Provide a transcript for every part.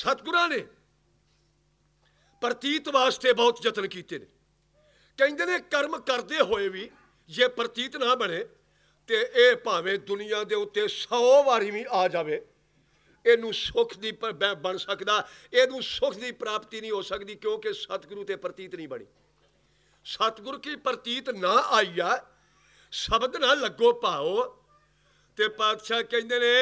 ਸਤਿਗੁਰਾਂ ਨੇ ਪ੍ਰਤੀਤ ਵਾਸਤੇ ਬਹੁਤ ਯਤਨ ਕੀਤੇ ਨੇ। ਕਹਿੰਦੇ ਨੇ ਕਰਮ ਕਰਦੇ ਹੋਏ ਵੀ ਜੇ ਪ੍ਰਤੀਤ ਨਾ ਬਣੇ ਤੇ ਇਹ ਭਾਵੇਂ ਦੁਨੀਆ ਦੇ ਉੱਤੇ 100 ਵਾਰੀ ਵੀ ਆ ਜਾਵੇ, ਇਹਨੂੰ ਸੁਖ ਦੀ ਬਣ ਸਕਦਾ, ਇਹਨੂੰ ਸੁਖ ਦੀ ਪ੍ਰਾਪਤੀ ਨਹੀਂ ਹੋ ਸਕਦੀ ਕਿਉਂਕਿ ਸਤਿਗੁਰੂ ਤੇ ਪ੍ਰਤੀਤ ਨਹੀਂ ਬਣੀ। ਸਤਿਗੁਰ ਕੀ ਪ੍ਰਤੀਤ ਨਾ ਆਈਆ ਸ਼ਬਦ ਨਾ ਲੱਗੋ ਭਾਓ ਤੇ ਪਾਤਸ਼ਾਹ ਕਹਿੰਦੇ ਨੇ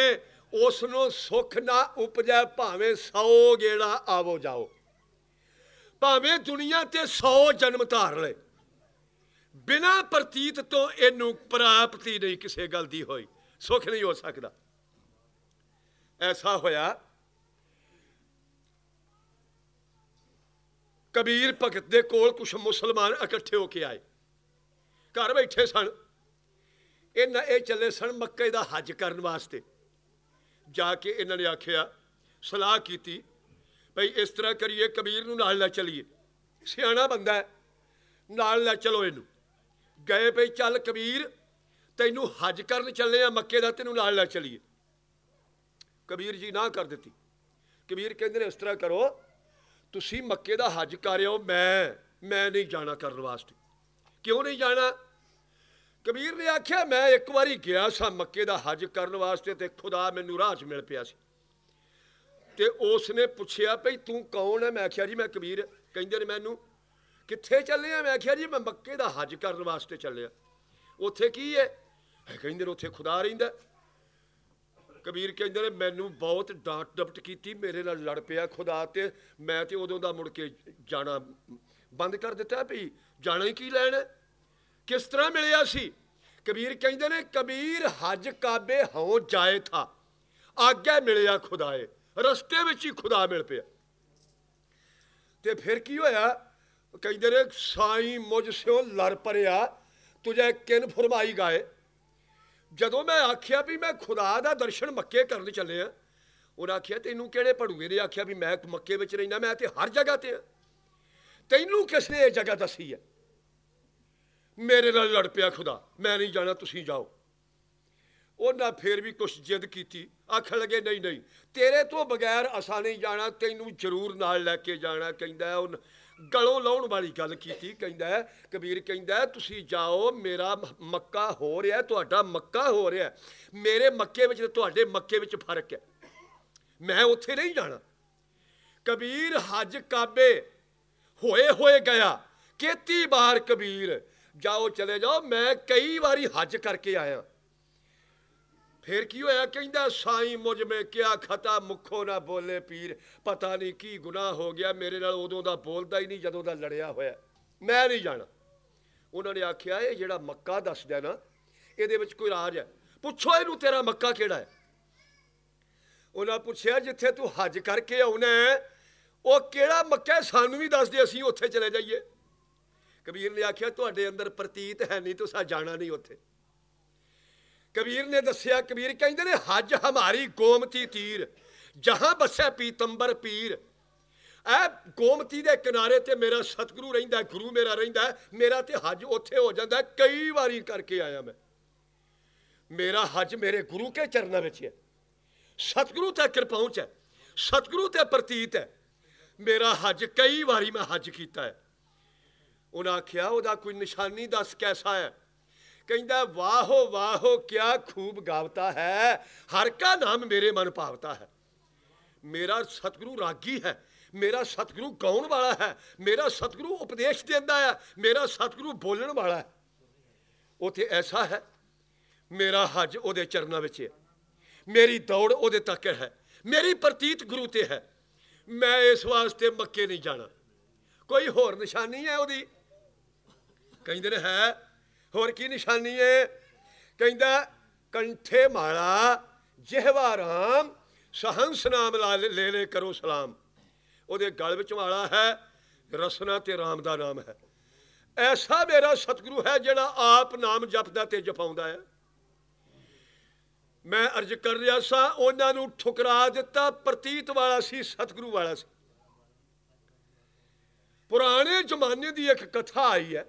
ਉਸ ਨੂੰ ਸੁਖ ਨਾ ਉਪਜੈ, ਭਾਵੇਂ 100 ਗੇੜਾ ਆਵੋ ਜਾਓ। ਭਾਵੇਂ ਦੁਨੀਆ ਤੇ 100 ਜਨਮ ਧਾਰ ਲੈ ਬਿਨਾ ਪ੍ਰਤੀਤ ਤੋਂ ਇਹਨੂੰ ਪ੍ਰਾਪਤੀ ਨਹੀਂ ਕਿਸੇ ਗੱਲ ਦੀ ਹੋਈ। ਸੁਖ ਨਹੀਂ ਹੋ ਸਕਦਾ। ਐਸਾ ਹੋਇਆ। ਕਬੀਰ ਭਗਤ ਦੇ ਕੋਲ ਕੁਝ ਮੁਸਲਮਾਨ ਇਕੱਠੇ ਹੋ ਕੇ ਆਏ। ਘਰ ਬੈਠੇ ਸਨ। ਇਹਨਾਂ ਇਹ ਚੱਲੇ ਸਨ ਮੱਕੇ ਦਾ ਹੱਜ ਕਰਨ ਵਾਸਤੇ। ਜਾ ਕੇ ਇਹਨਾਂ ਨੇ ਆਖਿਆ, ਸਲਾਹ ਕੀਤੀ, ਭਈ ਇਸ ਤਰ੍ਹਾਂ ਕਰੀਏ, ਕਬੀਰ ਨੂੰ ਨਾਲ ਲੈ ਚਲੀਏ। ਸਿਆਣਾ ਬੰਦਾ ਹੈ, ਨਾਲ ਲੈ ਚਲੋ ਇਹਨੂੰ। ਗਏ ਭਈ ਚੱਲ ਕਬੀਰ, ਤੈਨੂੰ ਹੱਜ ਕਰਨ ਚੱਲੇ ਆ, ਮੱਕੇ ਦਾ ਤੈਨੂੰ ਨਾਲ ਲੈ ਚਲੀਏ। ਕਬੀਰ ਜੀ ਨਾ ਕਰ ਦਿੱਤੀ। ਕਬੀਰ ਕਹਿੰਦੇ ਨੇ, ਇਸ ਤਰ੍ਹਾਂ ਕਰੋ, ਤੁਸੀਂ ਮੱਕੇ ਦਾ ਹੱਜ ਕਰਿਓ, ਮੈਂ ਮੈਂ ਨਹੀਂ ਜਾਣਾ ਕਰਨ ਵਾਸਤੇ। ਕਿਉਂ ਨਹੀਂ ਜਾਣਾ? ਕਬੀਰ ਨੇ ਆਖਿਆ, ਮੈਂ ਇੱਕ ਵਾਰੀ ਗਿਆ ਸਾਂ ਮੱਕੇ ਦਾ ਹੱਜ ਕਰਨ ਵਾਸਤੇ ਤੇ ਖੁਦਾ ਮੈਨੂੰ ਰਾਹ 'ਚ ਮਿਲ ਪਿਆ ਸੀ। ਤੇ ਉਸ ਨੇ ਪੁੱਛਿਆ, ਭਈ ਤੂੰ ਕੌਣ ਹੈ ਮੈਂ ਆਖਿਆ, ਜੀ ਮੈਂ ਕਬੀਰ। ਕਹਿੰਦੇ ਨੇ ਮੈਨੂੰ, ਕਿੱਥੇ ਚੱਲੇ ਆ? ਮੈਂ ਆਖਿਆ, ਜੀ ਮੈਂ ਮੱਕੇ ਦਾ ਹੱਜ ਕਰਨ ਵਾਸਤੇ ਚੱਲਿਆ ਉੱਥੇ ਕੀ ਹੈ ਕਹਿੰਦੇ ਨੇ ਉੱਥੇ ਖੁਦਾ ਰਹਿੰਦਾ ਕਬੀਰ ਕਹਿੰਦੇ ਨੇ, ਮੈਨੂੰ ਬਹੁਤ ਡਾਂਟ ਡਪਟ ਕੀਤੀ, ਮੇਰੇ ਨਾਲ ਲੜ ਪਿਆ ਖੁਦਾ ਤੇ ਮੈਂ ਤੇ ਉਦੋਂ ਦਾ ਮੁੜ ਕੇ ਜਾਣਾ ਬੰਦ ਕਰ ਦਿੱਤਾ ਵੀ ਜਾਣਾ ਹੀ ਕੀ ਲੈਣ ਹੈ? ਕਿਸ ਤਰ੍ਹਾਂ ਮਿਲਿਆ ਸੀ? ਕਬੀਰ ਕਹਿੰਦੇ ਨੇ, ਕਬੀਰ ਹਜ ਕਾਬੇ ਹੋ ਜਾਏ ਥਾ। ਆਗੇ ਮਿਲਿਆ ਖੁਦਾਏ, ਰਸਤੇ ਵਿੱਚ ਹੀ ਖੁਦਾ ਮਿਲ ਪਿਆ। ਤੇ ਫਿਰ ਕੀ ਹੋਇਆ? ਕਹਿੰਦੇ ਨੇ, ਸਾਈਂ ਮੁਝ ਸਿਓ ਲੜ ਪਰਿਆ, ਤੁਝੇ ਕਿਨ ਫਰਮਾਈ ਗਾਏ। ਜਦੋਂ ਮੈਂ ਆਖਿਆ ਵੀ ਮੈਂ ਖੁਦਾ ਦਾ ਦਰਸ਼ਨ ਮੱਕੇ ਕਰਨ ਚੱਲਿਆ ਆ, ਉਹਨਾਂ ਆਖਿਆ, ਤੈਨੂੰ ਕਿਹੜੇ ਪੜੂਏ ਨੇ ਆਖਿਆ ਵੀ ਮੈਂ ਮੱਕੇ ਵਿੱਚ ਰਹਿੰਦਾ, ਮੈਂ ਤੇ ਹਰ ਜਗ੍ਹਾ ਤੇ ਆ। ਤੈਨੂੰ ਕਿਸ ਨੇ ਇਹ ਜਗ੍ਹਾ ਦੱਸੀ ਹੈ ਮੇਰੇ ਨਾਲ ਲੜ ਪਿਆ ਖੁਦਾ, ਮੈਂ ਨਹੀਂ ਜਾਣਾ, ਤੁਸੀਂ ਜਾਓ। ਉਹਨਾਂ ਫੇਰ ਵੀ ਕੁਛ ਜਿੱਦ ਕੀਤੀ, ਆਖਣ ਲੱਗੇ, ਨਹੀਂ ਨਹੀਂ, ਤੇਰੇ ਤੋਂ ਬਗੈਰ ਅਸਾਂ ਨਹੀਂ ਜਾਣਾ, ਤੈਨੂੰ ਜ਼ਰੂਰ ਨਾਲ ਲੈ ਕੇ ਜਾਣਾ, ਕਹਿੰਦਾ ਉਹ ਗਲੋਂ ਲਾਉਣ ਵਾਲੀ ਗੱਲ ਕੀਤੀ, ਕਹਿੰਦਾ ਕਬੀਰ ਕਹਿੰਦਾ ਤੁਸੀਂ ਜਾਓ, ਮੇਰਾ ਮੱਕਾ ਹੋ ਰਿਹਾ ਤੁਹਾਡਾ ਮੱਕਾ ਹੋ ਰਿਹਾ ਮੇਰੇ ਮੱਕੇ ਵਿੱਚ ਤੇ ਤੁਹਾਡੇ ਮੱਕੇ ਵਿੱਚ ਫ਼ਰਕ ਹੈ। ਮੈਂ ਉੱਥੇ ਨਹੀਂ ਜਾਣਾ। ਕਬੀਰ ਹੱਜ ਕਾਬੇ ਹੋਏ ਹੋਏ ਗਿਆ। ਕੀਤੀ ਬਾਰ ਕਬੀਰ ਜਾਓ, ਚਲੇ ਜਾਓ। ਮੈਂ ਕਈ ਵਾਰੀ ਹੱਜ ਕਰਕੇ ਆਇਆ। ਫਿਰ ਕੀ ਹੋਇਆ? ਕਹਿੰਦਾ, ਸਾਈਂ ਮੁਝ ਮੇ ਕਿਆ ਖਤਾ, ਮੁਖੋ ਨਾ ਬੋਲੇ ਪੀਰ। ਪਤਾ ਨਹੀਂ ਕੀ ਗੁਨਾਹ ਹੋ ਗਿਆ। ਮੇਰੇ ਨਾਲ ਉਦੋਂ ਦਾ ਬੋਲਦਾ ਹੀ ਨਹੀਂ, ਜਦੋਂ ਦਾ ਲੜਿਆ ਹੋਇਆ। ਮੈਂ ਨਹੀਂ ਜਾਣਾ। ਉਹਨਾਂ ਨੇ ਆਖਿਆ, ਇਹ ਜਿਹੜਾ ਮੱਕਾ ਦੱਸਦਾ ਨਾ, ਇਹਦੇ ਵਿੱਚ ਕੋਈ ਰਾਜ ਹੈ। ਪੁੱਛੋ ਇਹਨੂੰ, ਤੇਰਾ ਮੱਕਾ ਕਿਹੜਾ ਹੈ? ਉਹਨਾਂ ਪੁੱਛਿਆ, ਜਿੱਥੇ ਤੂੰ ਹੱਜ ਕਰਕੇ ਆਉਣਾ ਉਹ ਕਿਹੜਾ ਮੱਕਾ ਸਾਨੂੰ ਵੀ ਦੱਸ ਦੇ, ਅਸੀਂ ਉੱਥੇ ਚਲੇ ਜਾਈਏ। ਕਬੀਰ ਨੇ ਆਖਿਆ, ਤੁਹਾਡੇ ਅੰਦਰ ਪ੍ਰਤੀਤ ਹੈ ਨਹੀਂ, ਤੁਸੀਂ ਜਾਣਾ ਨਹੀਂ ਉੱਥੇ। ਕਬੀਰ ਨੇ ਦੱਸਿਆ, ਕਬੀਰ ਕਹਿੰਦੇ ਨੇ, ਹੱਜ ਹਮਾਰੀ ਗੋਮਤੀ ਤੀਰ, ਜਹਾਂ ਬਸਿਆ ਪੀਤੰਬਰ ਪੀਰ। ਐ ਗੋਮਤੀ ਦੇ ਕਿਨਾਰੇ ਤੇ ਮੇਰਾ ਸਤਿਗੁਰੂ ਰਹਿੰਦਾ, ਗੁਰੂ ਮੇਰਾ ਰਹਿੰਦਾ, ਮੇਰਾ ਤੇ ਹੱਜ ਉੱਥੇ ਹੋ ਜਾਂਦਾ, ਕਈ ਵਾਰੀ ਕਰਕੇ ਆਇਆ ਮੈਂ। ਮੇਰਾ ਹੱਜ ਮੇਰੇ ਗੁਰੂ ਕੇ ਚਰਨਾਂ ਵਿੱਚ ਹੈ। ਸਤਿਗੁਰੂ ਤੱਕ ਕਿਰ ਪਹੁੰਚ ਹੈ, ਸਤਿਗੁਰੂ ਤੇ ਪ੍ਰਤੀਤ ਹੈ। ਮੇਰਾ ਹੱਜ ਕਈ ਵਾਰੀ ਮੈਂ ਹੱਜ ਕੀਤਾ ਹੈ। ਉਹਨਾਂ ਆਖਿਆ, ਉਹਦਾ ਕੋਈ ਨਿਸ਼ਾਨੀ ਦੱਸ ਕੈਸਾ ਹੈ? ਕਹਿੰਦਾ, ਵਾਹੋ ਵਾਹੋ, ਕਿਆ ਖੂਬ ਗਾਵਤਾ ਹੈ। ਹਰ ਕਾ ਨਾਮ ਮੇਰੇ ਮਨ ਭਾਵਤਾ ਹੈ। ਮੇਰਾ ਸਤਿਗੁਰੂ ਰਾਗੀ ਹੈ। ਮੇਰਾ ਸਤਿਗੁਰੂ ਗਾਉਣ ਵਾਲਾ ਹੈ। ਮੇਰਾ ਸਤਿਗੁਰੂ ਉਪਦੇਸ਼ ਦਿੰਦਾ ਹੈ। ਮੇਰਾ ਸਤਿਗੁਰੂ ਬੋਲਣ ਵਾਲਾ ਹੈ। ਉਥੇ ਐਸਾ ਹੈ, ਮੇਰਾ ਹੱਜ ਉਹਦੇ ਚਰਨਾਂ ਵਿੱਚ ਹੈ। ਮੇਰੀ ਦੌੜ ਉਹਦੇ ਤੱਕ ਹੈ। ਮੇਰੀ ਪ੍ਰਤੀਤ ਗੁਰੂ ਤੇ ਹੈ। ਮੈਂ ਇਸ ਵਾਸਤੇ ਮੱਕੇ ਨਹੀਂ ਜਾਣਾ। ਕੋਈ ਹੋਰ ਨਿਸ਼ਾਨੀ ਹੈ ਉਹਦੀ? ਕਹਿੰਦੇ ਨੇ, ਹੈ? ਹੋਰ ਕੀ ਨਿਸ਼ਾਨੀ ਏ? ਕਹਿੰਦਾ, ਕੰਠੇ ਮਾਲਾ, ਜਿਹਵਾ ਰਾਮ, ਸਹੰਸ ਨਾਮ ਲਾ ਲੈ ਲੈ ਲੈ ਕਰੋ ਸਲਾਮ। ਉਹਦੇ ਗਲ ਵਿੱਚ ਮਾਲਾ ਹੈ, ਰਸਨਾ ਤੇ ਰਾਮ ਦਾ ਨਾਮ ਹੈ। ਐਸਾ ਮੇਰਾ ਸਤਿਗੁਰੂ ਹੈ ਜਿਹੜਾ ਆਪ ਨਾਮ ਜਪਦਾ ਤੇ ਜਪਾਉਂਦਾ ਹੈ। ਮੈਂ ਅਰਜ ਕਰ ਰਿਹਾ ਸਾਂ, ਉਹਨਾਂ ਨੂੰ ਠੁਕਰਾ ਦਿੱਤਾ, ਪ੍ਰਤੀਤ ਵਾਲਾ ਸੀ, ਸਤਿਗੁਰੂ ਵਾਲਾ ਸੀ। ਪੁਰਾਣੇ ਜ਼ਮਾਨੇ ਦੀ ਇੱਕ ਕਥਾ ਆਈ ਹੈ।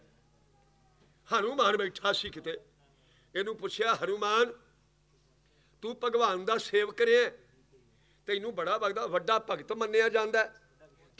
ਹਨੂਮਾਨ ਬੈਠਾ ਸੀ ਕਿਤੇ ਇਹਨੂੰ ਪੁੱਛਿਆ, ਹਨੂਮਾਨ, ਤੂੰ ਭਗਵਾਨ ਦਾ ਸੇਵਕ ਰਿਹਾ ਤੈਨੂੰ ਬੜਾ ਵਗਦਾ ਵੱਡਾ ਭਗਤ ਮੰਨਿਆ ਜਾਂਦਾ ਹੈ।